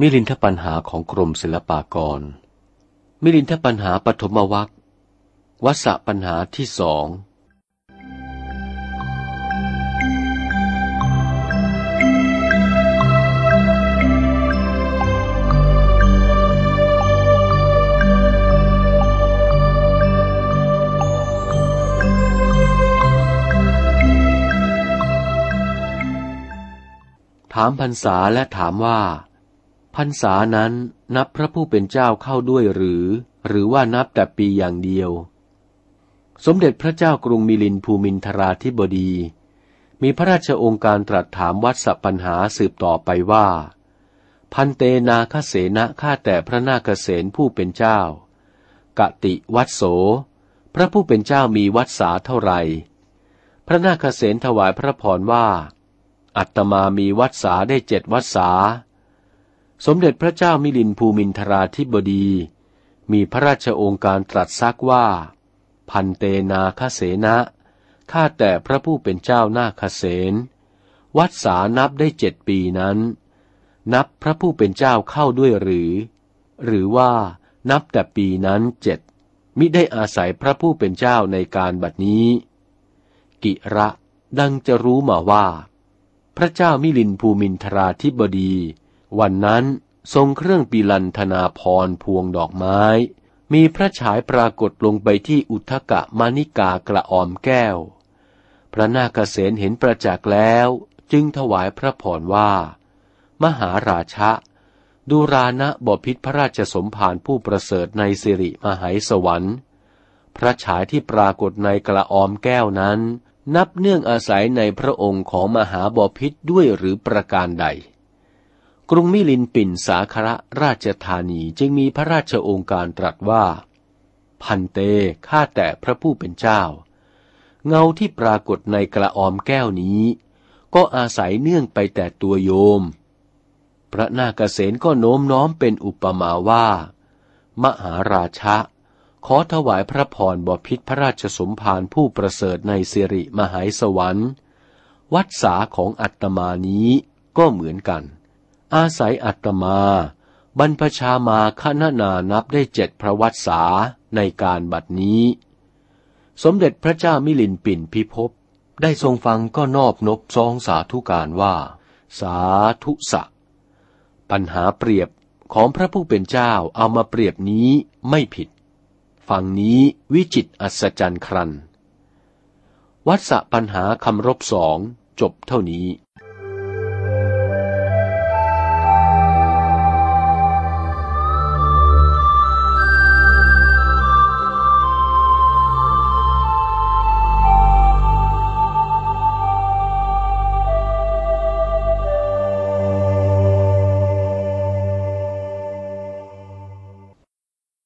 มิลินทปัญหาของกรมศิลปากร มิลินทปัญหาปฐมวัควัสปัญหาที่สองถามพรรษาและถามว่า พรรษานั้นนับพระผู้เป็นเจ้าเข้าด้วยหรือ หรือว่านับแต่ปีอย่างเดียว สมเด็จพระเจ้ากรุงมิลินภูมินทราธิบดี มีพระราชองค์การตรัสถามวัดสัปัญหาสืบต่อไปว่า พันเตนาคเสนะข้าแต่พระนาคเสนผู้เป็นเจ้า กติวัดโส พระผู้เป็นเจ้ามีวัดสาเท่าไหร่ พระนาคเสนถวายพระพรว่า อัตมามีวัดสาได้เจ็ดวัดสา สมเด็จพระเจ้ามิลินภูมินทราธิบดี มีพระราชโองการตรัสซักว่า พันเตนาคเสนะข้าแต่พระผู้เป็นเจ้านาคเสนวัดสานับได้เจ็ดปีนั้น นับพระผู้เป็นเจ้าเข้าด้วยหรือ หรือว่านับแต่ปีนั้นเจ็ดมิได้อาศัยพระผู้เป็นเจ้าในการบัดนี้ กิระดังจะรู้มาว่า พระเจ้ามิลินภูมินทราธิบดี วันนั้นทรงเครื่องปีลันธนาพรพวงดอกไม้ มีพระฉายปรากฏลงไปที่อุทกะมานิกากระออมแก้ว พระนาคเษนเห็นประจักษ์แล้วจึงถวายพระพรว่า มหาราชะดูรานะบพิษพระราชสมภารผู้ประเสริฐในสิริมหายสวรรค์ พระฉายที่ปรากฏในกระออมแก้วนั้น นับเนื่องอาศัยในพระองค์ของมหาบพิษด้วยหรือประการใด กรุงมิลินปินสาคระราชธานีจึงมีพระราชองค์การตรัสว่า พันเตข้าแต่พระผู้เป็นเจ้า เงาที่ปรากฏในกระออมแก้วนี้ ก็อาศัยเนื่องไปแต่ตัวโยม พระนาคเษนก็โน้มน้อมเป็นอุปมาว่า มหาราชะ ขอถวายพระพรบพิษพระราชสมภารผู้ประเสริฐในสิริมหายสวรรค์ วัดสาของอัตมานี้ก็เหมือนกัน อาศัยอัตมา บรรพชามาคณนานับได้เจ็ดพระวัตสาในการบัดนี้ สมเด็จพระเจ้ามิลินปินพิภพได้ทรงฟังก็นอบนบซองสาธุการว่า สาธุสะ ปัญหาเปรียบของพระผู้เป็นเจ้าเอามาเปรียบนี้ไม่ผิด ฝั่งนี้วิจิตอัศจรรย์ครัน วัดสะปัญหาคำรบสองจบเท่านี้